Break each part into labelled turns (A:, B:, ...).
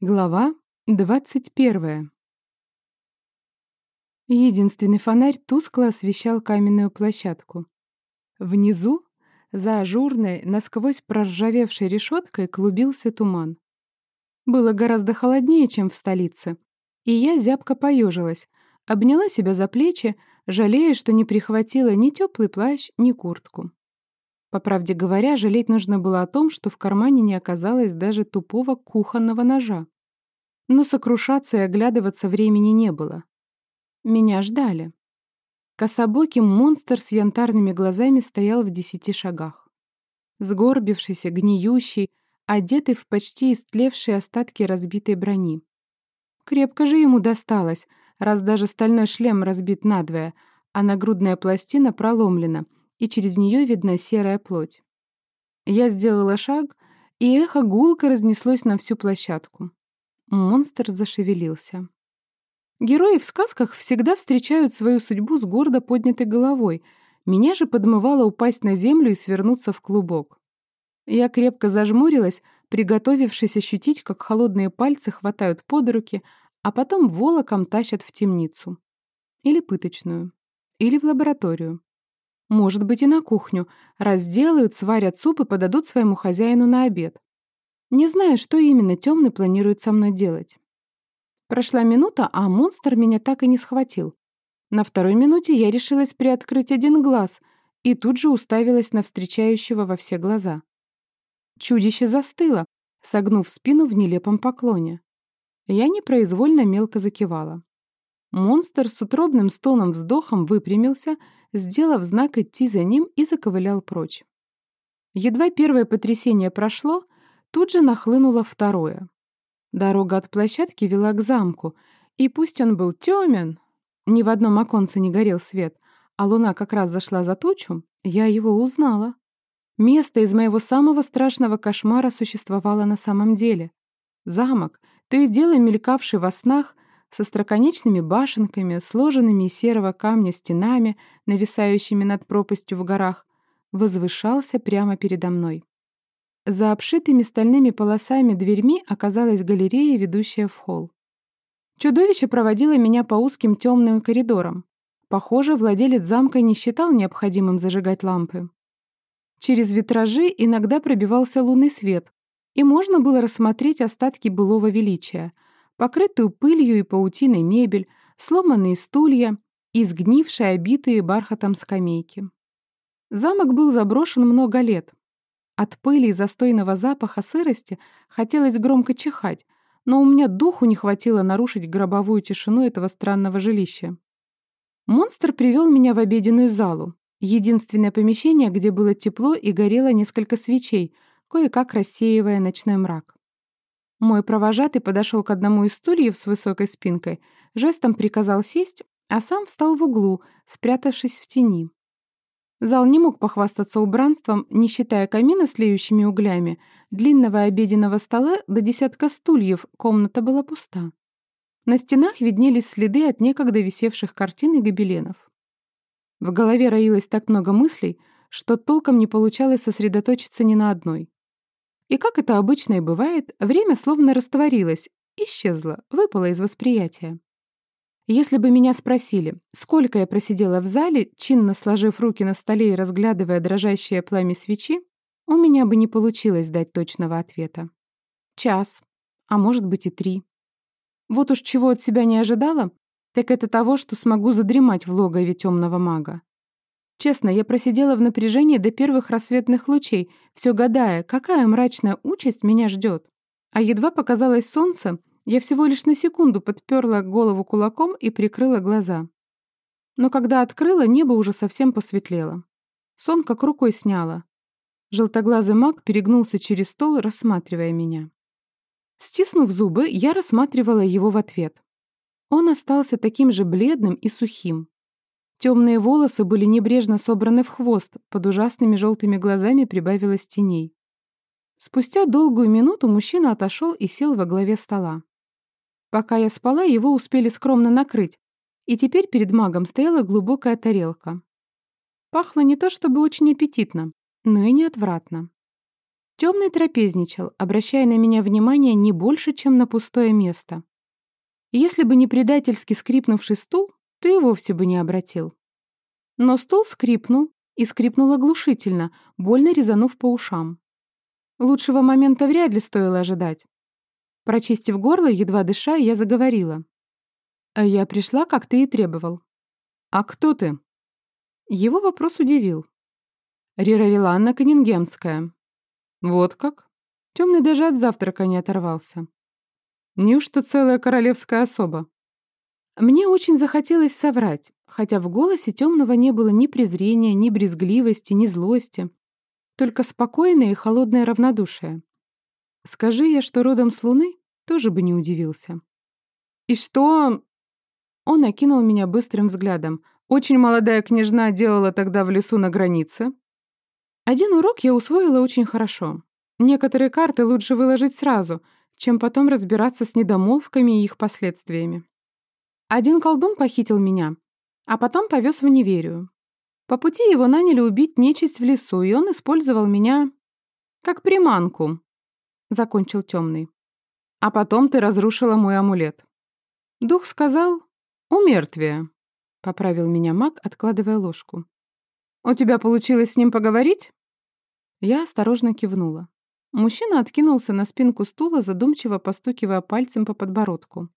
A: Глава 21. Единственный фонарь тускло освещал каменную площадку. Внизу, за ажурной, насквозь проржавевшей решеткой, клубился туман. Было гораздо холоднее, чем в столице, и я зябко поежилась, обняла себя за плечи, жалея, что не прихватила ни теплый плащ, ни куртку. По правде говоря, жалеть нужно было о том, что в кармане не оказалось даже тупого кухонного ножа. Но сокрушаться и оглядываться времени не было. Меня ждали. Кособокий монстр с янтарными глазами стоял в десяти шагах. Сгорбившийся, гниющий, одетый в почти истлевшие остатки разбитой брони. Крепко же ему досталось, раз даже стальной шлем разбит надвое, а нагрудная пластина проломлена — и через нее видна серая плоть. Я сделала шаг, и эхо гулко разнеслось на всю площадку. Монстр зашевелился. Герои в сказках всегда встречают свою судьбу с гордо поднятой головой. Меня же подмывало упасть на землю и свернуться в клубок. Я крепко зажмурилась, приготовившись ощутить, как холодные пальцы хватают под руки, а потом волоком тащат в темницу. Или пыточную. Или в лабораторию. Может быть, и на кухню. Разделают, сварят суп и подадут своему хозяину на обед. Не знаю, что именно темный планирует со мной делать. Прошла минута, а монстр меня так и не схватил. На второй минуте я решилась приоткрыть один глаз и тут же уставилась на встречающего во все глаза. Чудище застыло, согнув спину в нелепом поклоне. Я непроизвольно мелко закивала. Монстр с утробным стоном-вздохом выпрямился сделав знак идти за ним и заковылял прочь. Едва первое потрясение прошло, тут же нахлынуло второе. Дорога от площадки вела к замку, и пусть он был тёмен, ни в одном оконце не горел свет, а луна как раз зашла за тучу, я его узнала. Место из моего самого страшного кошмара существовало на самом деле. Замок, то и дело мелькавший во снах, со строконечными башенками, сложенными из серого камня стенами, нависающими над пропастью в горах, возвышался прямо передо мной. За обшитыми стальными полосами дверьми оказалась галерея, ведущая в холл. Чудовище проводило меня по узким темным коридорам. Похоже, владелец замка не считал необходимым зажигать лампы. Через витражи иногда пробивался лунный свет, и можно было рассмотреть остатки былого величия — покрытую пылью и паутиной мебель, сломанные стулья и сгнившие, обитые бархатом скамейки. Замок был заброшен много лет. От пыли и застойного запаха сырости хотелось громко чихать, но у меня духу не хватило нарушить гробовую тишину этого странного жилища. Монстр привел меня в обеденную залу, единственное помещение, где было тепло и горело несколько свечей, кое-как рассеивая ночной мрак. Мой провожатый подошел к одному из стульев с высокой спинкой, жестом приказал сесть, а сам встал в углу, спрятавшись в тени. Зал не мог похвастаться убранством, не считая камина с леющими углями, длинного обеденного стола до десятка стульев, комната была пуста. На стенах виднелись следы от некогда висевших картин и гобеленов. В голове роилось так много мыслей, что толком не получалось сосредоточиться ни на одной. И как это обычно и бывает, время словно растворилось, исчезло, выпало из восприятия. Если бы меня спросили, сколько я просидела в зале, чинно сложив руки на столе и разглядывая дрожащее пламя свечи, у меня бы не получилось дать точного ответа. Час, а может быть и три. Вот уж чего от себя не ожидала, так это того, что смогу задремать в логове темного мага. Честно, я просидела в напряжении до первых рассветных лучей, все гадая, какая мрачная участь меня ждет. А едва показалось солнце, я всего лишь на секунду подперла голову кулаком и прикрыла глаза. Но когда открыла, небо уже совсем посветлело. Сон как рукой сняло. Желтоглазый маг перегнулся через стол, рассматривая меня. Стиснув зубы, я рассматривала его в ответ. Он остался таким же бледным и сухим. Темные волосы были небрежно собраны в хвост, под ужасными желтыми глазами прибавилось теней. Спустя долгую минуту мужчина отошел и сел во главе стола. Пока я спала, его успели скромно накрыть, и теперь перед магом стояла глубокая тарелка. Пахло не то чтобы очень аппетитно, но и не отвратно. Темный трапезничал, обращая на меня внимание не больше, чем на пустое место. Если бы не предательски скрипнувший стул, то и вовсе бы не обратил. Но стул скрипнул, и скрипнул оглушительно, больно резанув по ушам. Лучшего момента вряд ли стоило ожидать. Прочистив горло, едва дыша, я заговорила. «А я пришла, как ты и требовал». «А кто ты?» Его вопрос удивил. «Рирариланна Каннингемская». «Вот как?» Темный даже от завтрака не оторвался. «Неужто целая королевская особа?» Мне очень захотелось соврать, хотя в голосе темного не было ни презрения, ни брезгливости, ни злости, только спокойное и холодное равнодушие. Скажи я, что родом с Луны, тоже бы не удивился. «И что...» Он окинул меня быстрым взглядом. «Очень молодая княжна делала тогда в лесу на границе». Один урок я усвоила очень хорошо. Некоторые карты лучше выложить сразу, чем потом разбираться с недомолвками и их последствиями. Один колдун похитил меня, а потом повез в Неверию. По пути его наняли убить нечисть в лесу, и он использовал меня как приманку, — закончил темный. А потом ты разрушила мой амулет. Дух сказал «умертвие», — поправил меня маг, откладывая ложку. «У тебя получилось с ним поговорить?» Я осторожно кивнула. Мужчина откинулся на спинку стула, задумчиво постукивая пальцем по подбородку.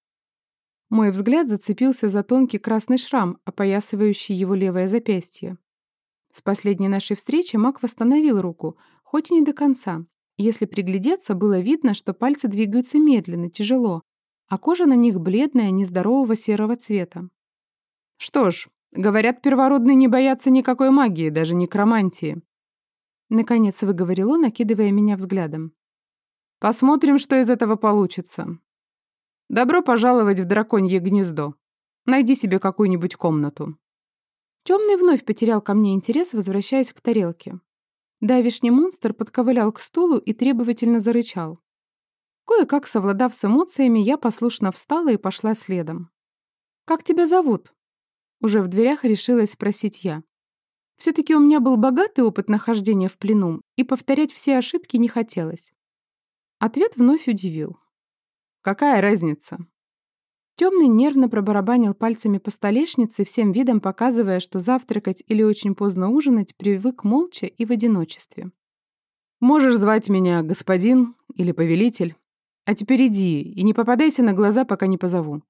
A: Мой взгляд зацепился за тонкий красный шрам, опоясывающий его левое запястье. С последней нашей встречи маг восстановил руку, хоть и не до конца, если приглядеться, было видно, что пальцы двигаются медленно, тяжело, а кожа на них бледная, нездорового серого цвета. «Что ж, говорят, первородные не боятся никакой магии, даже некромантии», Наконец выговорил он, накидывая меня взглядом. «Посмотрим, что из этого получится. Добро пожаловать в драконье гнездо. Найди себе какую-нибудь комнату». Темный вновь потерял ко мне интерес, возвращаясь к тарелке. Давишний монстр подковылял к стулу и требовательно зарычал. Кое-как совладав с эмоциями, я послушно встала и пошла следом. «Как тебя зовут?» Уже в дверях решилась спросить я. Все-таки у меня был богатый опыт нахождения в плену, и повторять все ошибки не хотелось. Ответ вновь удивил. «Какая разница?» Темный нервно пробарабанил пальцами по столешнице, всем видом показывая, что завтракать или очень поздно ужинать привык молча и в одиночестве. «Можешь звать меня господин или повелитель. А теперь иди и не попадайся на глаза, пока не позову».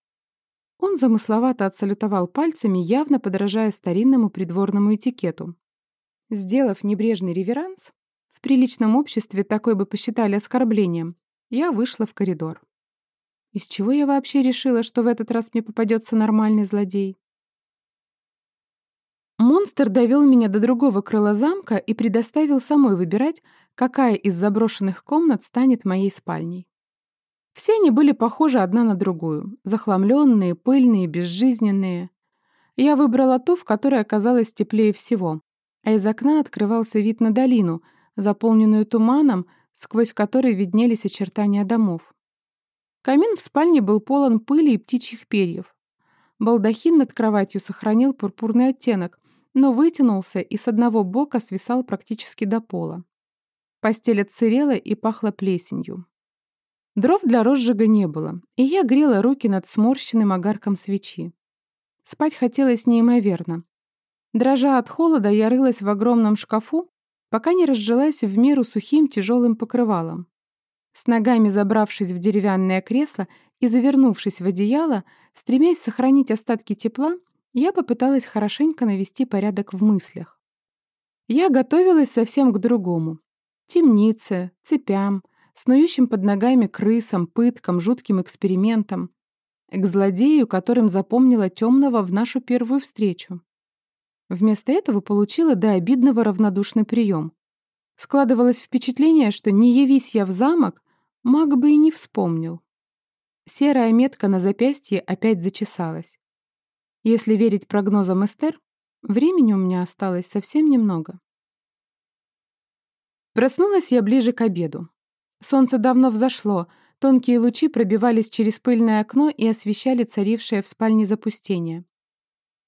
A: Он замысловато отсалютовал пальцами, явно подражая старинному придворному этикету. Сделав небрежный реверанс, в приличном обществе такой бы посчитали оскорблением, я вышла в коридор. Из чего я вообще решила, что в этот раз мне попадется нормальный злодей? Монстр довел меня до другого крыла замка и предоставил самой выбирать, какая из заброшенных комнат станет моей спальней. Все они были похожи одна на другую, захламленные, пыльные, безжизненные. Я выбрала ту, в которой оказалось теплее всего, а из окна открывался вид на долину, заполненную туманом, сквозь который виднелись очертания домов. Камин в спальне был полон пыли и птичьих перьев. Балдахин над кроватью сохранил пурпурный оттенок, но вытянулся и с одного бока свисал практически до пола. Постель отсырела и пахла плесенью. Дров для розжига не было, и я грела руки над сморщенным огарком свечи. Спать хотелось неимоверно. Дрожа от холода, я рылась в огромном шкафу, пока не разжилась в меру сухим тяжелым покрывалом. С ногами забравшись в деревянное кресло и завернувшись в одеяло, стремясь сохранить остатки тепла, я попыталась хорошенько навести порядок в мыслях. Я готовилась совсем к другому. Темнице, цепям, снующим под ногами крысам, пыткам, жутким экспериментам. К злодею, которым запомнила темного в нашу первую встречу. Вместо этого получила до обидного равнодушный прием. Складывалось впечатление, что не явись я в замок, маг бы и не вспомнил. Серая метка на запястье опять зачесалась. Если верить прогнозам Эстер, времени у меня осталось совсем немного. Проснулась я ближе к обеду. Солнце давно взошло, тонкие лучи пробивались через пыльное окно и освещали царившее в спальне запустение.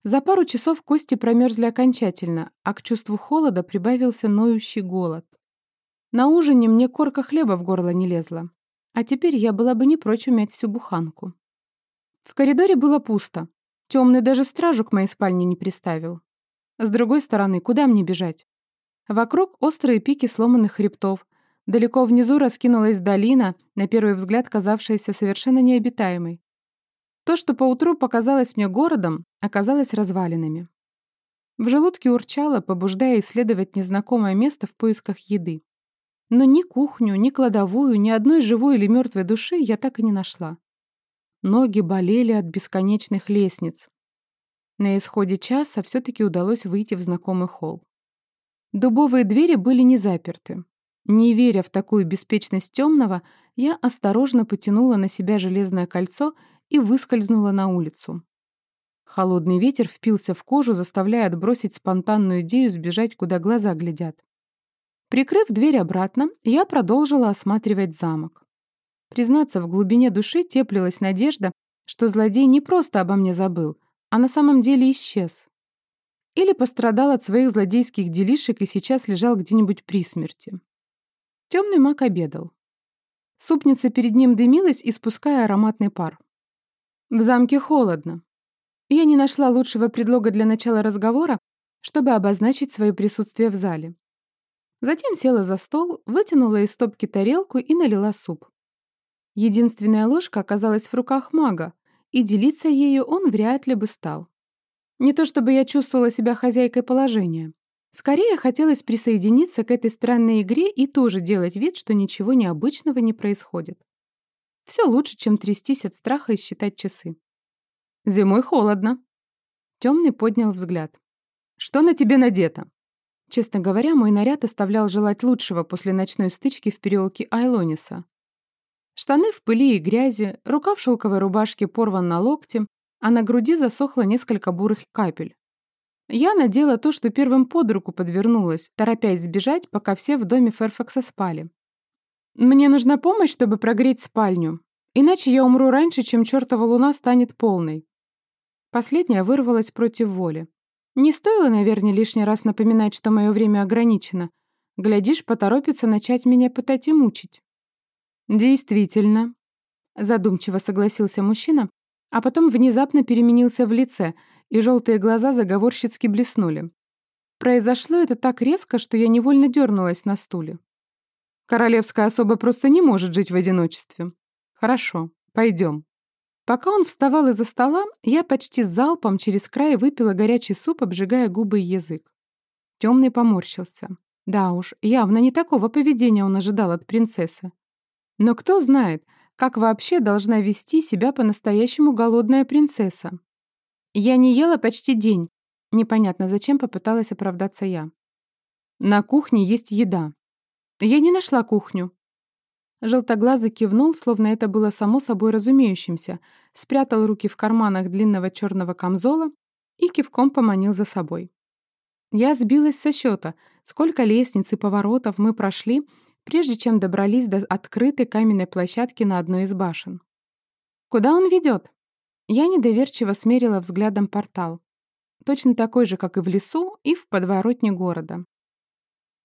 A: За пару часов кости промерзли окончательно, а к чувству холода прибавился ноющий голод. На ужине мне корка хлеба в горло не лезла, а теперь я была бы не прочь умять всю буханку. В коридоре было пусто. Темный даже стражу к моей спальне не приставил. С другой стороны, куда мне бежать? Вокруг острые пики сломанных хребтов. Далеко внизу раскинулась долина, на первый взгляд казавшаяся совершенно необитаемой. То, что поутру показалось мне городом, оказалось развалинами. В желудке урчало, побуждая исследовать незнакомое место в поисках еды. Но ни кухню, ни кладовую, ни одной живой или мертвой души я так и не нашла. Ноги болели от бесконечных лестниц. На исходе часа все-таки удалось выйти в знакомый холл. Дубовые двери были не заперты. Не веря в такую беспечность темного, я осторожно потянула на себя железное кольцо и выскользнула на улицу. Холодный ветер впился в кожу, заставляя отбросить спонтанную идею сбежать, куда глаза глядят. Прикрыв дверь обратно, я продолжила осматривать замок. Признаться, в глубине души теплилась надежда, что злодей не просто обо мне забыл, а на самом деле исчез. Или пострадал от своих злодейских делишек и сейчас лежал где-нибудь при смерти. Темный маг обедал. Супница перед ним дымилась, испуская ароматный пар. В замке холодно. Я не нашла лучшего предлога для начала разговора, чтобы обозначить свое присутствие в зале. Затем села за стол, вытянула из стопки тарелку и налила суп. Единственная ложка оказалась в руках мага, и делиться ею он вряд ли бы стал. Не то чтобы я чувствовала себя хозяйкой положения. Скорее хотелось присоединиться к этой странной игре и тоже делать вид, что ничего необычного не происходит. Все лучше, чем трястись от страха и считать часы. «Зимой холодно». Темный поднял взгляд. «Что на тебе надето?» Честно говоря, мой наряд оставлял желать лучшего после ночной стычки в переулке Айлониса. Штаны в пыли и грязи, рука в шелковой рубашке порван на локте, а на груди засохло несколько бурых капель. Я надела то, что первым под руку подвернулось, торопясь сбежать, пока все в доме Ферфакса спали. «Мне нужна помощь, чтобы прогреть спальню, иначе я умру раньше, чем чертова луна станет полной». Последняя вырвалась против воли. Не стоило, наверное, лишний раз напоминать, что мое время ограничено. Глядишь, поторопится начать меня пытать и мучить. «Действительно», — задумчиво согласился мужчина, а потом внезапно переменился в лице, и желтые глаза заговорщицки блеснули. Произошло это так резко, что я невольно дернулась на стуле. Королевская особа просто не может жить в одиночестве. Хорошо, пойдем. Пока он вставал из-за стола, я почти залпом через край выпила горячий суп, обжигая губы и язык. Темный поморщился. Да уж, явно не такого поведения он ожидал от принцессы. Но кто знает, как вообще должна вести себя по-настоящему голодная принцесса? Я не ела почти день. Непонятно, зачем попыталась оправдаться я. На кухне есть еда. Я не нашла кухню. Желтоглазый кивнул, словно это было само собой разумеющимся, спрятал руки в карманах длинного черного камзола и кивком поманил за собой. Я сбилась со счета, сколько лестниц и поворотов мы прошли, прежде чем добрались до открытой каменной площадки на одной из башен. Куда он ведет? Я недоверчиво смерила взглядом портал. Точно такой же, как и в лесу, и в подворотне города.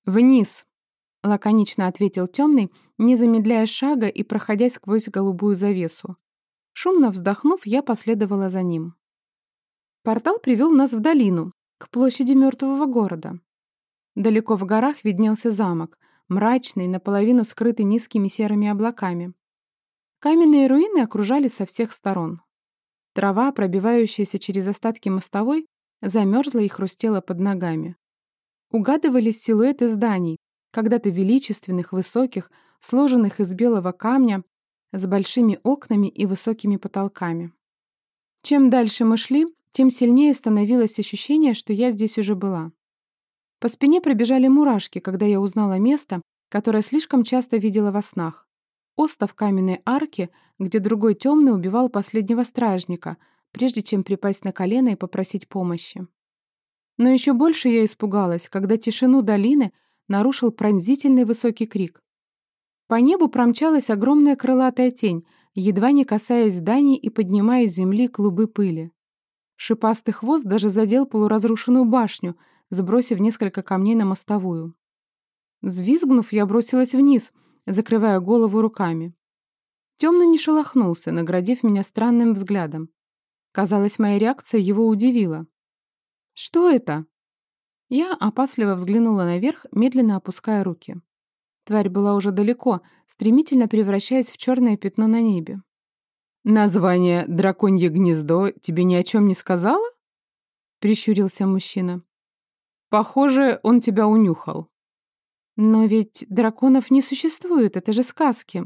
A: «Вниз!» — лаконично ответил темный, не замедляя шага и проходя сквозь голубую завесу. Шумно вздохнув, я последовала за ним. Портал привел нас в долину, к площади мертвого города. Далеко в горах виднелся замок, мрачный, наполовину скрытый низкими серыми облаками. Каменные руины окружали со всех сторон. Трава, пробивающаяся через остатки мостовой, замерзла и хрустела под ногами. Угадывались силуэты зданий, когда-то величественных, высоких, сложенных из белого камня, с большими окнами и высокими потолками. Чем дальше мы шли, тем сильнее становилось ощущение, что я здесь уже была. По спине пробежали мурашки, когда я узнала место, которое слишком часто видела во снах. Остов каменной арки, где другой темный убивал последнего стражника, прежде чем припасть на колено и попросить помощи. Но еще больше я испугалась, когда тишину долины нарушил пронзительный высокий крик. По небу промчалась огромная крылатая тень, едва не касаясь зданий и поднимая с земли клубы пыли. Шипастый хвост даже задел полуразрушенную башню, сбросив несколько камней на мостовую. Взвизгнув, я бросилась вниз, закрывая голову руками. Темный не шелохнулся, наградив меня странным взглядом. Казалось, моя реакция его удивила. «Что это?» Я опасливо взглянула наверх, медленно опуская руки. Тварь была уже далеко, стремительно превращаясь в черное пятно на небе.
B: «Название «Драконье гнездо» тебе ни о чем не сказала?» — прищурился мужчина. «Похоже, он тебя унюхал».
A: «Но ведь драконов не существует, это же сказки».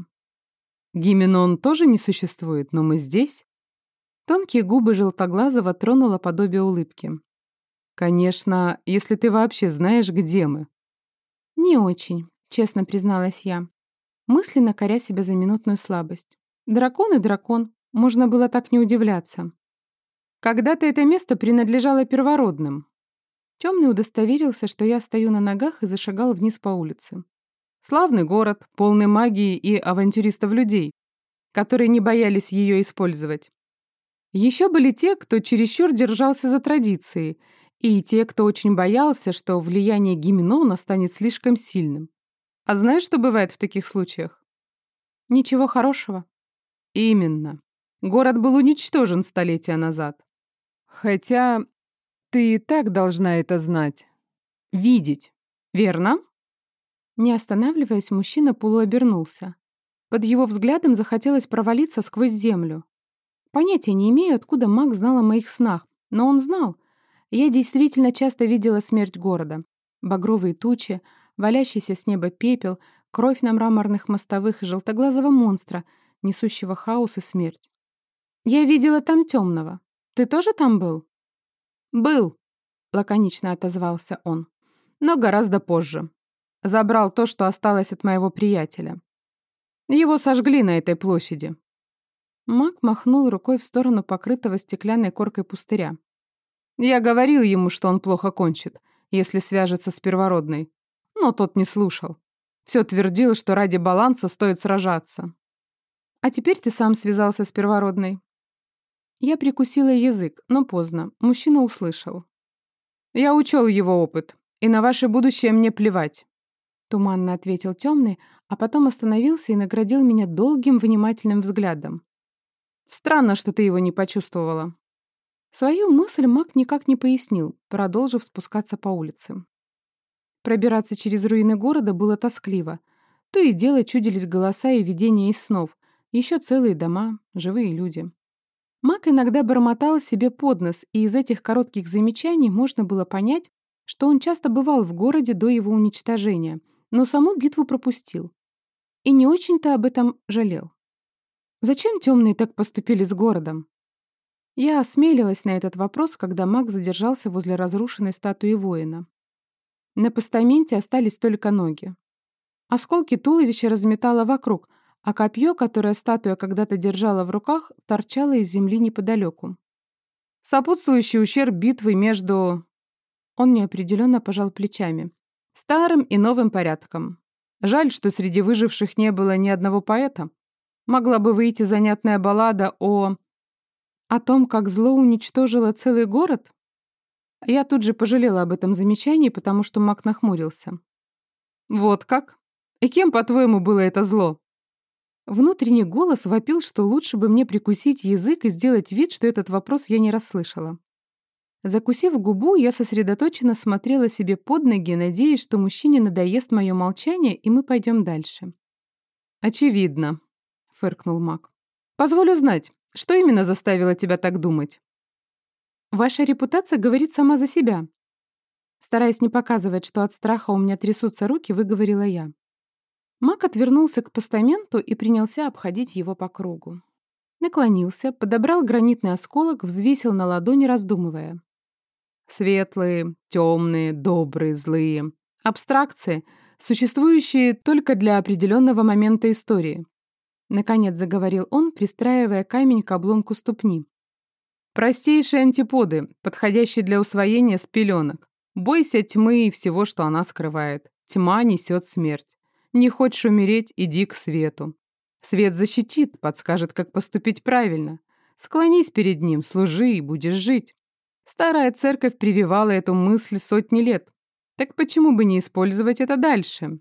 B: «Гименон тоже не существует, но мы здесь».
A: Тонкие губы желтоглазого тронула подобие улыбки.
B: «Конечно, если ты вообще знаешь, где мы».
A: «Не очень», — честно призналась я, мысленно коря себя за минутную слабость. «Дракон и дракон, можно было так не удивляться».
B: «Когда-то это место принадлежало первородным».
A: Темный удостоверился, что я стою на ногах и зашагал вниз по улице.
B: Славный город, полный магии и авантюристов людей, которые не боялись ее использовать. Еще были те, кто чересчур держался за традиции и те, кто очень боялся, что влияние Гименона станет слишком сильным. А знаешь, что бывает в таких случаях?
A: Ничего хорошего.
B: Именно. Город был уничтожен столетия назад. Хотя ты и так должна это знать. Видеть. Верно?
A: Не останавливаясь, мужчина полуобернулся. Под его взглядом захотелось провалиться сквозь землю. Понятия не имею, откуда маг знал о моих снах, но он знал, я действительно часто видела смерть города. Багровые тучи, валящийся с неба пепел, кровь на мраморных мостовых и желтоглазого монстра, несущего хаос и смерть. Я видела там темного. Ты тоже там был?
B: Был,
A: лаконично отозвался он.
B: Но гораздо позже. Забрал то, что осталось от моего приятеля. Его сожгли на этой площади.
A: Маг махнул рукой в сторону покрытого стеклянной коркой пустыря.
B: Я говорил ему, что он плохо кончит, если свяжется с первородной. Но тот не слушал. Все твердил, что ради баланса стоит сражаться.
A: А теперь ты сам связался с первородной. Я прикусила язык, но поздно. Мужчина услышал.
B: Я учел его опыт, и на ваше будущее мне плевать.
A: Туманно ответил темный, а потом остановился и наградил меня долгим внимательным взглядом.
B: Странно, что ты его не почувствовала.
A: Свою мысль маг никак не пояснил, продолжив спускаться по улице. Пробираться через руины города было тоскливо. То и дело чудились голоса и видения из снов, еще целые дома, живые люди. Маг иногда бормотал себе под нос, и из этих коротких замечаний можно было понять, что он часто бывал в городе до его уничтожения, но саму битву пропустил. И не очень-то об этом жалел. Зачем темные так поступили с городом? Я осмелилась на этот вопрос, когда маг задержался возле разрушенной статуи воина. На постаменте остались только ноги. Осколки туловища разметало вокруг, а копье, которое статуя когда-то держала в руках, торчало из земли неподалеку.
B: Сопутствующий ущерб битвы между...
A: Он неопределенно пожал плечами.
B: Старым и новым порядком. Жаль, что среди выживших не было ни одного поэта. Могла бы выйти занятная баллада о...
A: О том, как зло уничтожило целый город? Я тут же пожалела об этом замечании, потому что маг нахмурился.
B: «Вот как? И кем, по-твоему, было это зло?»
A: Внутренний голос вопил, что лучше бы мне прикусить язык и сделать вид, что этот вопрос я не расслышала. Закусив губу, я сосредоточенно смотрела себе под ноги, надеясь, что мужчине надоест мое молчание, и мы пойдем дальше.
B: «Очевидно», — фыркнул маг. «Позволю знать, что именно заставило тебя так думать?
A: Ваша репутация говорит сама за себя. Стараясь не показывать, что от страха у меня трясутся руки, выговорила я. Мак отвернулся к постаменту и принялся обходить его по кругу. Наклонился, подобрал гранитный осколок, взвесил на ладони, раздумывая.
B: Светлые, темные, добрые, злые. Абстракции, существующие только для определенного момента истории.
A: Наконец заговорил он, пристраивая камень к обломку ступни.
B: Простейшие антиподы, подходящие для усвоения с пеленок. Бойся тьмы и всего, что она скрывает. Тьма несет смерть. Не хочешь умереть, иди к свету. Свет защитит, подскажет, как поступить правильно. Склонись перед ним, служи и будешь жить. Старая церковь прививала эту мысль сотни лет. Так почему бы не использовать это дальше?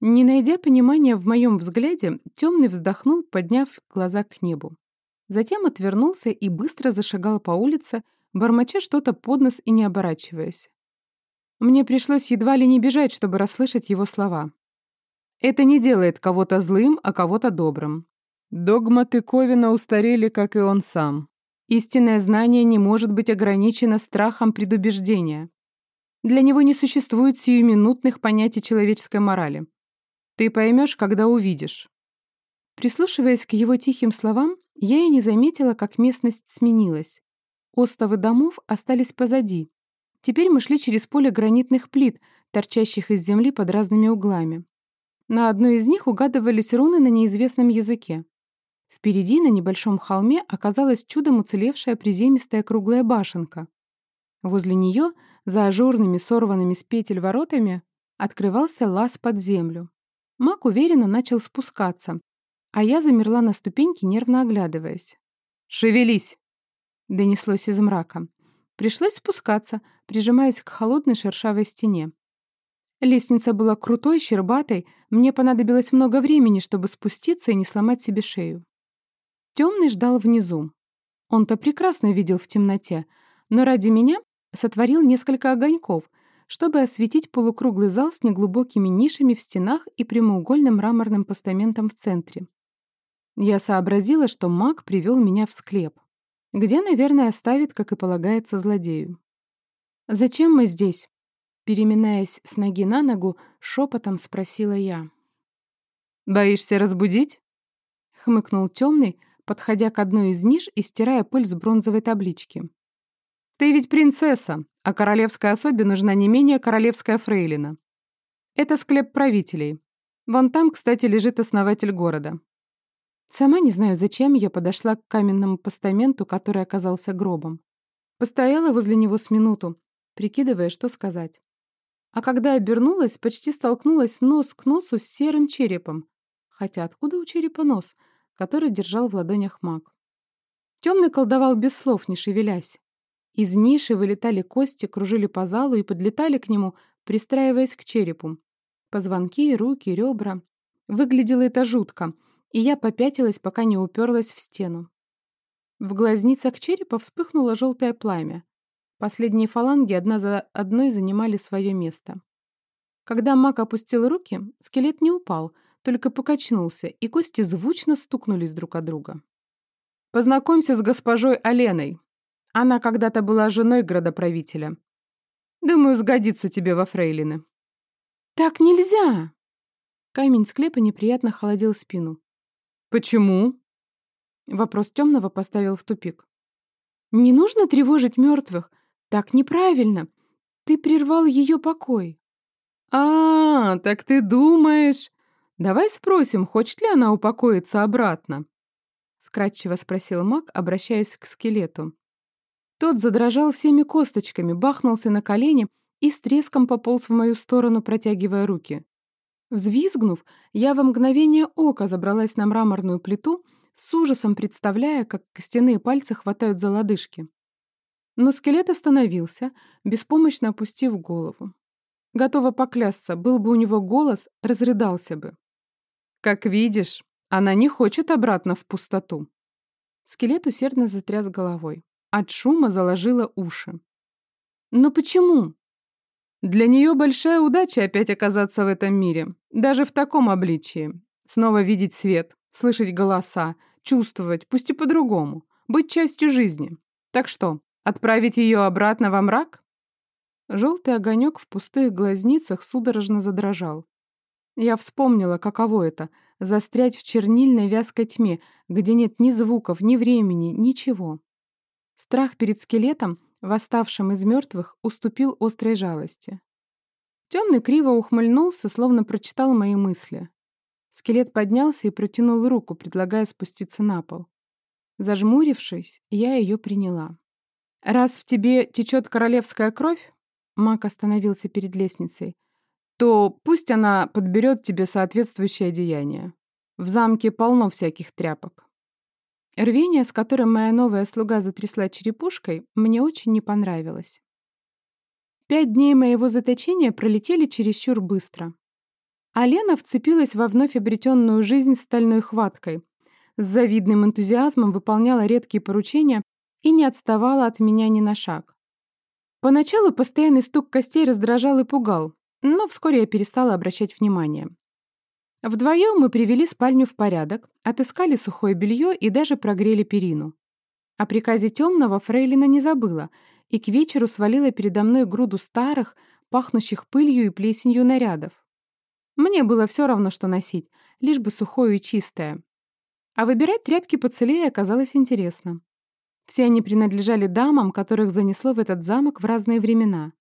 A: Не найдя понимания в моем взгляде, темный вздохнул, подняв глаза к небу. Затем отвернулся и быстро зашагал по улице, бормоча что-то под нос и не оборачиваясь. Мне пришлось едва ли не бежать, чтобы расслышать его слова. Это не делает кого-то злым, а кого-то добрым.
B: Догматы Ковина устарели, как и он сам.
A: Истинное знание не может быть ограничено страхом предубеждения. Для него не существует сиюминутных понятий человеческой морали. Ты поймешь, когда увидишь. Прислушиваясь к его тихим словам, я и не заметила, как местность сменилась. Остовы домов остались позади. Теперь мы шли через поле гранитных плит, торчащих из земли под разными углами. На одной из них угадывались руны на неизвестном языке. Впереди, на небольшом холме, оказалась чудом уцелевшая приземистая круглая башенка. Возле нее, за ажурными сорванными с петель воротами, открывался лаз под землю. Маг уверенно начал спускаться, а я замерла на ступеньке, нервно оглядываясь.
B: «Шевелись!»
A: — донеслось из мрака. Пришлось спускаться, прижимаясь к холодной шершавой стене. Лестница была крутой, щербатой, мне понадобилось много времени, чтобы спуститься и не сломать себе шею. Темный ждал внизу. Он-то прекрасно видел в темноте, но ради меня сотворил несколько огоньков, чтобы осветить полукруглый зал с неглубокими нишами в стенах и прямоугольным мраморным постаментом в центре. Я сообразила, что маг привел меня в склеп, где, наверное, оставит, как и полагается, злодею. «Зачем мы здесь?» Переминаясь с ноги на ногу, шепотом спросила я.
B: «Боишься разбудить?»
A: — хмыкнул темный, подходя к одной из ниш и стирая пыль с бронзовой таблички.
B: «Ты ведь принцесса, а королевской особе нужна не менее королевская фрейлина. Это склеп правителей. Вон там, кстати, лежит основатель города».
A: Сама не знаю, зачем я подошла к каменному постаменту, который оказался гробом. Постояла возле него с минуту, прикидывая, что сказать. А когда обернулась, почти столкнулась нос к носу с серым черепом. Хотя откуда у черепа нос, который держал в ладонях маг? Темный колдовал без слов, не шевелясь. Из ниши вылетали кости, кружили по залу и подлетали к нему, пристраиваясь к черепу. Позвонки, руки, ребра. Выглядело это жутко, и я попятилась, пока не уперлась в стену. В глазницах черепа вспыхнуло желтое пламя. Последние фаланги одна за одной занимали свое место. Когда маг опустил руки, скелет не упал, только покачнулся, и кости звучно стукнулись друг от друга.
B: «Познакомься с госпожой Оленой. Она когда-то была женой градоправителя. Думаю, сгодится тебе во фрейлины».
A: «Так нельзя!» Камень склепа неприятно холодил спину.
B: «Почему?»
A: Вопрос темного поставил в тупик. «Не нужно тревожить мертвых. Так неправильно. Ты прервал ее покой.
B: А, так ты думаешь? Давай спросим, хочет ли она упокоиться обратно? Вкратчиво спросил маг, обращаясь к скелету. Тот задрожал всеми косточками, бахнулся на колени и с треском пополз в мою сторону, протягивая руки. Взвизгнув, я во мгновение ока забралась на мраморную плиту, с ужасом представляя, как костяные пальцы хватают за лодыжки. Но скелет остановился, беспомощно опустив голову. Готова поклясться, был бы у него голос, разрыдался бы. «Как видишь, она не хочет обратно в пустоту». Скелет усердно затряс головой. От шума заложило уши. «Но почему?» «Для нее большая удача опять оказаться в этом мире, даже в таком обличии. Снова видеть свет, слышать голоса, чувствовать, пусть и по-другому, быть частью жизни. Так что, Отправить ее обратно во мрак? Желтый огонек в пустых глазницах судорожно задрожал. Я вспомнила, каково это — застрять в чернильной вязкой тьме, где нет ни звуков, ни времени, ничего. Страх перед скелетом, восставшим из мертвых, уступил острой жалости. Темный криво ухмыльнулся, словно прочитал мои мысли. Скелет поднялся и протянул руку, предлагая спуститься на пол. Зажмурившись, я ее приняла. «Раз в тебе течет королевская кровь», — Мак остановился перед лестницей, «то пусть она подберет тебе соответствующее одеяние. В замке полно всяких тряпок». Рвение, с которым моя новая слуга затрясла черепушкой, мне очень не понравилось.
A: Пять дней моего заточения пролетели чересчур быстро. А Лена вцепилась во вновь обретенную жизнь стальной хваткой, с завидным энтузиазмом выполняла редкие поручения и не отставала от меня ни на шаг. Поначалу постоянный стук костей раздражал и пугал, но вскоре я перестала обращать внимание. Вдвоем мы привели спальню в порядок, отыскали сухое белье и даже прогрели перину. О приказе темного Фрейлина не забыла и к вечеру свалила передо мной груду старых, пахнущих пылью и плесенью нарядов. Мне было все равно, что носить, лишь бы сухое и чистое. А выбирать тряпки поцелее оказалось интересно. Все они принадлежали дамам, которых занесло в этот замок в разные времена.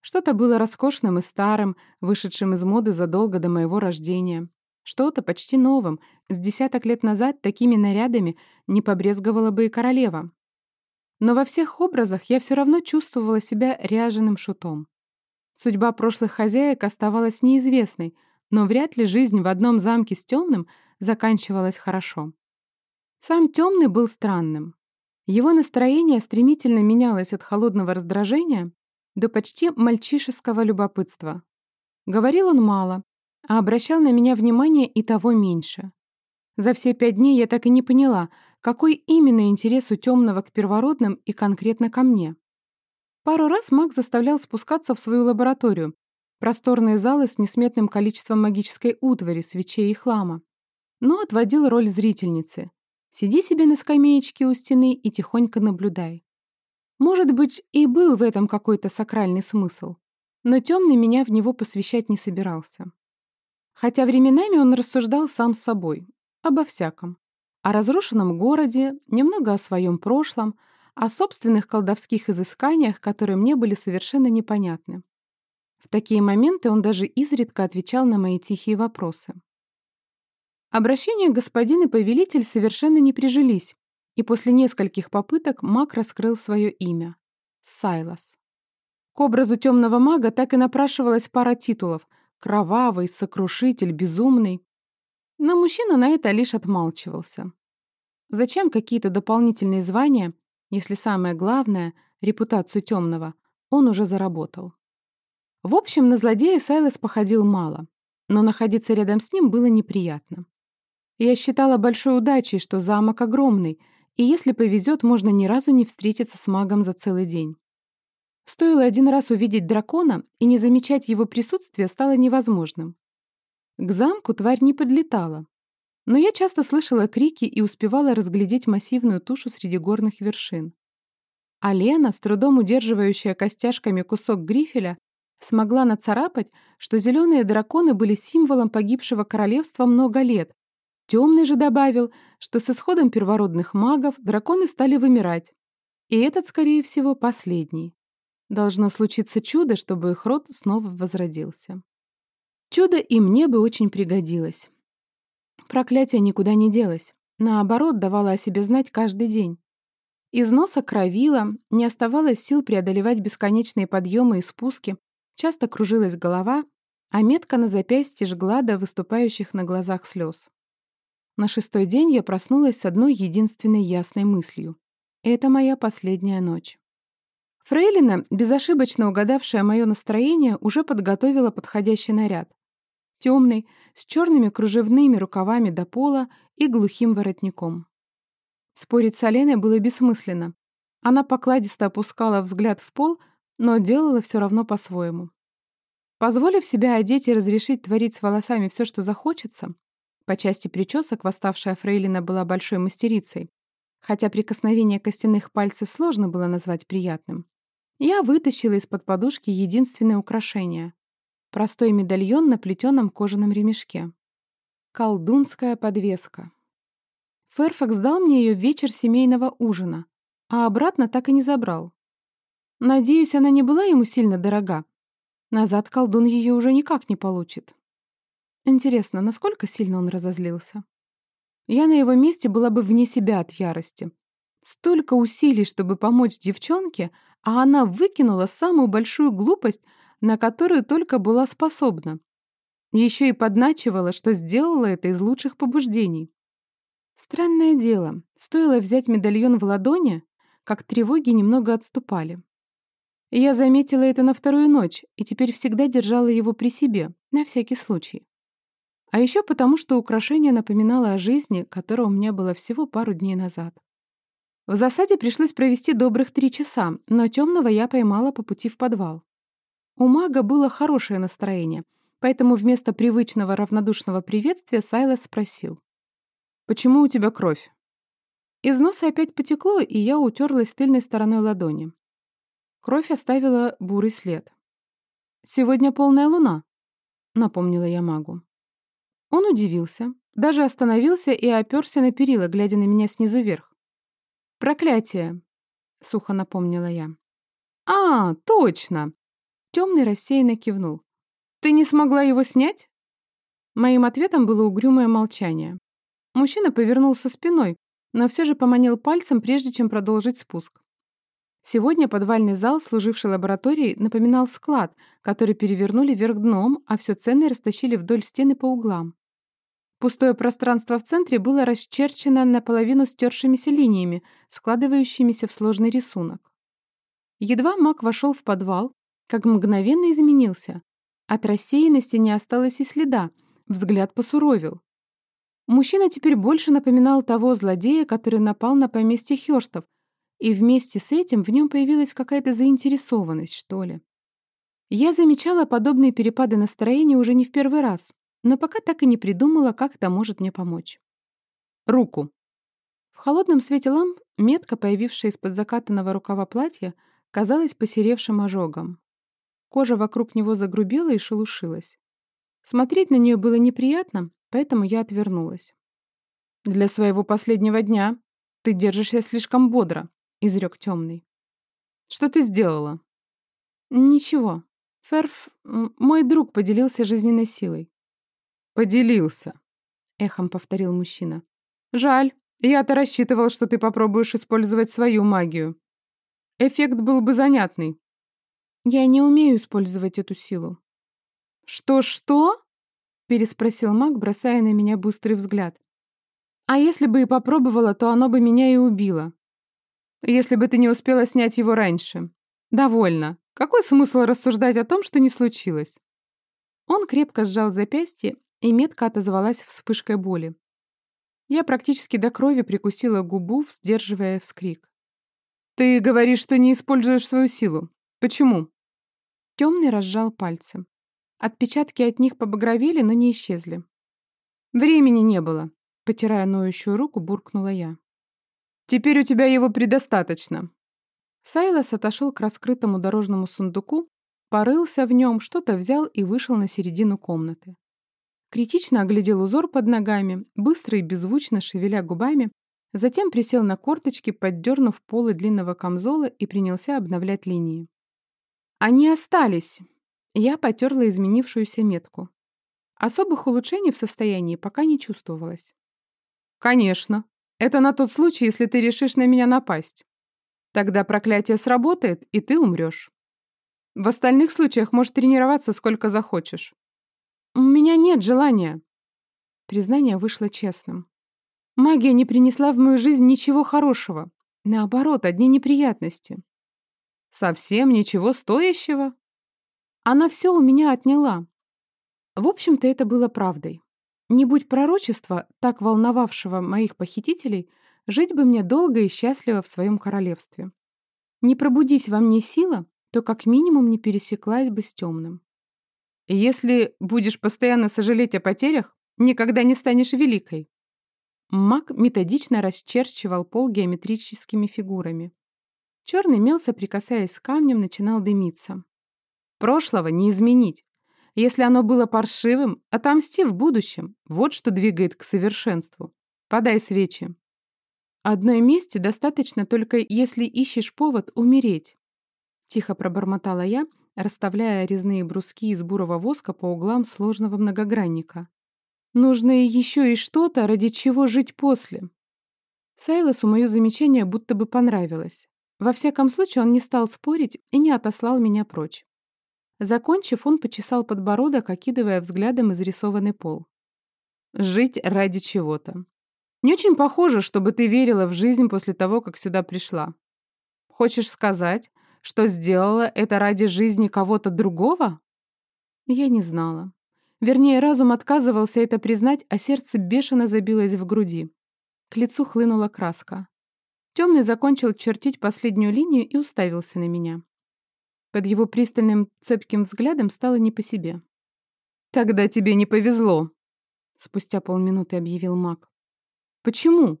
A: Что-то было роскошным и старым, вышедшим из моды задолго до моего рождения. Что-то почти новым. С десяток лет назад такими нарядами не побрезговала бы и королева. Но во всех образах я все равно чувствовала себя ряженым шутом. Судьба прошлых хозяек оставалась неизвестной, но вряд ли жизнь в одном замке с темным заканчивалась хорошо. Сам темный был странным. Его настроение стремительно менялось от холодного раздражения до почти мальчишеского любопытства. Говорил он мало, а обращал на меня внимание и того меньше. За все пять дней я так и не поняла, какой именно интерес у темного к первородным и конкретно ко мне. Пару раз маг заставлял спускаться в свою лабораторию, просторные залы с несметным количеством магической утвари, свечей и хлама, но отводил роль зрительницы. Сиди себе на скамеечке у стены и тихонько наблюдай. Может быть, и был в этом какой-то сакральный смысл, но темный меня в него посвящать не собирался. Хотя временами он рассуждал сам с собой, обо всяком. О разрушенном городе, немного о своем прошлом, о собственных колдовских изысканиях, которые мне были совершенно непонятны. В такие моменты он даже изредка отвечал на мои тихие вопросы. Обращения господин и повелитель совершенно не прижились, и после нескольких попыток маг раскрыл свое имя — Сайлас. К образу темного мага так и напрашивалась пара титулов — Кровавый, сокрушитель, безумный. Но мужчина на это лишь отмалчивался. Зачем какие-то дополнительные звания, если самое главное, репутацию темного, он уже заработал? В общем, на злодея Сайлас походил мало, но находиться рядом с ним было неприятно. Я считала большой удачей, что замок огромный, и если повезет, можно ни разу не встретиться с магом за целый день. Стоило один раз увидеть дракона, и не замечать его присутствия стало невозможным. К замку тварь не подлетала, но я часто слышала крики и успевала разглядеть массивную тушу среди горных вершин. А Лена, с трудом удерживающая костяшками кусок грифеля, смогла нацарапать, что зеленые драконы были символом погибшего королевства много лет. Темный же добавил, что с исходом первородных магов драконы стали вымирать. И этот, скорее всего, последний. Должно случиться чудо, чтобы их род снова возродился. Чудо и мне бы очень пригодилось. Проклятие никуда не делось. Наоборот, давало о себе знать каждый день. Из носа кровило, не оставалось сил преодолевать бесконечные подъемы и спуски, часто кружилась голова, а метка на запястье жгла до выступающих на глазах слез. На шестой день я проснулась с одной единственной ясной мыслью. Это моя последняя ночь. Фрейлина, безошибочно угадавшая мое настроение, уже подготовила подходящий наряд. Темный, с черными кружевными рукавами до пола и глухим воротником. Спорить с Оленой было бессмысленно. Она покладисто опускала взгляд в пол, но делала все равно по-своему. Позволив себя одеть и разрешить творить с волосами все, что захочется, по части причесок восставшая Фрейлина была большой мастерицей, хотя прикосновение костяных пальцев сложно было назвать приятным. Я вытащила из-под подушки единственное украшение — простой медальон на плетеном кожаном ремешке. Колдунская подвеска. Ферфакс дал мне ее в вечер семейного ужина, а обратно так и не забрал. Надеюсь, она не была ему сильно дорога. Назад колдун ее уже никак не получит. Интересно, насколько сильно он разозлился? Я на его месте была бы вне себя от ярости. Столько усилий, чтобы помочь девчонке, а она выкинула самую большую глупость, на которую только была способна. Еще и подначивала, что сделала это из лучших побуждений. Странное дело, стоило взять медальон в ладони, как тревоги немного отступали. Я заметила это на вторую ночь и теперь всегда держала его при себе, на всякий случай. А еще потому, что украшение напоминало о жизни, которая у меня была всего пару дней назад. В засаде пришлось провести добрых три часа, но темного я поймала по пути в подвал. У мага было хорошее настроение, поэтому вместо привычного равнодушного приветствия Сайлас спросил. «Почему у тебя кровь?» Из носа опять потекло, и я утерлась тыльной стороной ладони. Кровь оставила бурый след. «Сегодня полная луна», — напомнила я магу. Он удивился, даже остановился и оперся на перила, глядя на меня снизу вверх. «Проклятие!» — сухо напомнила я. «А, точно!» Темный рассеянно кивнул. «Ты не смогла его снять?» Моим ответом было угрюмое молчание. Мужчина повернулся спиной, но все же поманил пальцем, прежде чем продолжить спуск. Сегодня подвальный зал, служивший лабораторией, напоминал склад, который перевернули вверх дном, а все ценное растащили вдоль стены по углам. Пустое пространство в центре было расчерчено наполовину стершимися линиями, складывающимися в сложный рисунок. Едва маг вошел в подвал, как мгновенно изменился. От рассеянности не осталось и следа, взгляд посуровил. Мужчина теперь больше напоминал того злодея, который напал на поместье Хёрстов, и вместе с этим в нем появилась какая-то заинтересованность, что ли. Я замечала подобные перепады настроения уже не в первый раз, но пока так и не придумала, как это может мне помочь. Руку. В холодном свете ламп метка, появившая из-под закатанного рукава платья, казалась посеревшим ожогом. Кожа вокруг него загрубела и шелушилась. Смотреть на нее было неприятно, поэтому я отвернулась. «Для своего последнего дня ты держишься слишком бодро», — изрек темный. «Что ты сделала?» «Ничего. Ферф, мой друг, поделился жизненной силой». «Поделился», — эхом повторил мужчина. «Жаль. Я-то рассчитывал, что ты попробуешь использовать свою магию. Эффект был бы занятный». «Я не умею использовать эту силу». «Что-что?» переспросил маг, бросая на меня быстрый взгляд. «А если бы и попробовала, то оно бы меня и убило. Если бы ты не успела снять его раньше. Довольно. Какой смысл рассуждать о том, что не случилось?» Он крепко сжал запястье, и метка отозвалась вспышкой боли. Я практически до крови прикусила губу, сдерживая вскрик. «Ты говоришь, что не используешь свою силу. Почему?» Темный разжал пальцы. Отпечатки от них побагровели, но не исчезли. «Времени не было», — потирая ноющую руку, буркнула я. «Теперь у тебя его предостаточно». Сайлос отошел к раскрытому дорожному сундуку, порылся в нем, что-то взял и вышел на середину комнаты. Критично оглядел узор под ногами, быстро и беззвучно шевеля губами, затем присел на корточки, поддернув полы длинного камзола и принялся обновлять линии. «Они остались!» Я потерла изменившуюся метку. Особых улучшений в состоянии пока не чувствовалось. «Конечно. Это на тот случай, если ты решишь на меня напасть. Тогда проклятие сработает, и ты умрешь. В остальных случаях можешь тренироваться сколько захочешь». «У меня нет желания». Признание вышло честным. Магия не принесла в мою жизнь ничего хорошего. Наоборот, одни неприятности. «Совсем ничего стоящего?» Она все у меня отняла. В общем-то, это было правдой. Не будь пророчества, так волновавшего моих похитителей, жить бы мне долго и счастливо в своем королевстве. Не пробудись во мне сила, то как минимум не пересеклась бы с темным. Если будешь постоянно сожалеть о потерях, никогда не станешь великой. Маг методично расчерчивал пол геометрическими фигурами. Черный мел, соприкасаясь с камнем, начинал дымиться. Прошлого не изменить. Если оно было паршивым, отомсти в будущем. Вот что двигает к совершенству. Подай свечи. Одной мести достаточно только если ищешь повод умереть. Тихо пробормотала я, расставляя резные бруски из бурого воска по углам сложного многогранника. Нужно еще и что-то, ради чего жить после. Сайлосу мое замечание будто бы понравилось. Во всяком случае, он не стал спорить и не отослал меня прочь. Закончив, он почесал подбородок, окидывая взглядом изрисованный пол. «Жить ради чего-то. Не очень похоже, чтобы ты верила в жизнь после того, как сюда пришла. Хочешь сказать,
B: что сделала это ради жизни кого-то другого?
A: Я не знала. Вернее, разум отказывался это признать, а сердце бешено забилось в груди. К лицу хлынула краска. Темный закончил чертить последнюю линию и уставился на меня. Под его пристальным цепким взглядом стало не по себе.
B: «Тогда тебе не повезло», —
A: спустя полминуты объявил маг. «Почему?»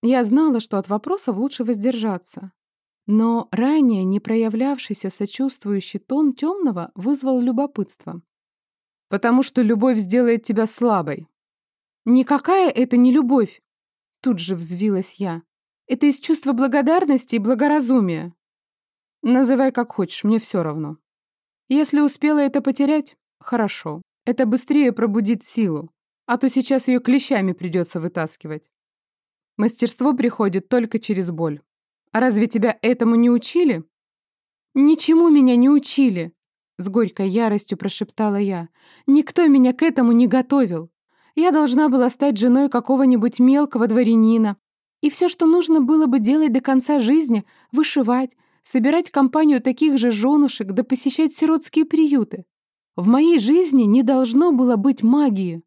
A: Я знала, что от вопросов лучше воздержаться. Но ранее не проявлявшийся сочувствующий тон темного вызвал любопытство.
B: «Потому что любовь сделает тебя слабой».
A: «Никакая это не любовь!» Тут же взвилась я. «Это из чувства благодарности и благоразумия».
B: «Называй как хочешь, мне все равно. Если успела это потерять, хорошо. Это быстрее пробудит силу, а то сейчас ее клещами придется вытаскивать. Мастерство приходит только через боль. А разве тебя этому не учили?
A: Ничему меня не учили, с горькой яростью прошептала я. Никто меня к этому не готовил. Я должна была стать женой какого-нибудь мелкого дворянина. И все, что нужно было бы делать до конца жизни, вышивать, собирать компанию таких же женушек да посещать сиротские приюты. В моей жизни не должно было быть магии.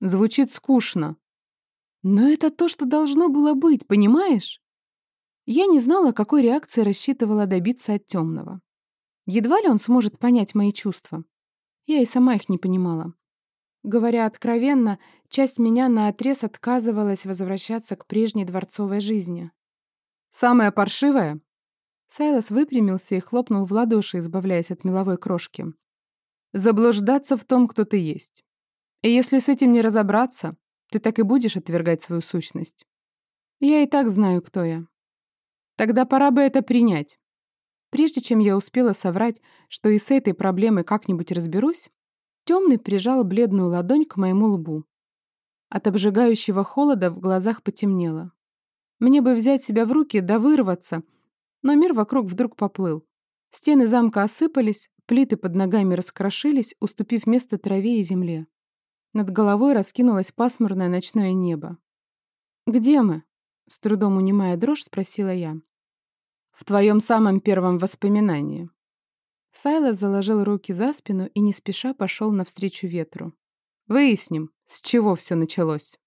B: Звучит скучно,
A: но это то, что должно было быть, понимаешь? Я не знала, какой реакции рассчитывала добиться от темного. Едва ли он сможет понять мои чувства. Я и сама их не понимала. Говоря откровенно, часть меня наотрез отказывалась возвращаться к прежней дворцовой жизни.
B: «Самое паршивое?»
A: Сайлос выпрямился и хлопнул в ладоши, избавляясь от меловой крошки.
B: «Заблуждаться в том, кто ты есть. И если с этим не разобраться, ты так и будешь отвергать свою сущность?
A: Я и так знаю, кто я.
B: Тогда пора бы это принять.
A: Прежде чем я успела соврать, что и с этой проблемой как-нибудь разберусь, темный прижал бледную ладонь к моему лбу. От обжигающего холода в глазах потемнело. Мне бы взять себя в руки да вырваться, но мир вокруг вдруг поплыл. Стены замка осыпались, плиты под ногами раскрошились, уступив место траве и земле. Над головой раскинулось пасмурное ночное небо. «Где мы?» — с трудом унимая дрожь, спросила я.
B: «В твоем самом первом воспоминании».
A: Сайлос заложил руки за спину и не спеша пошел навстречу ветру.
B: «Выясним, с чего все началось».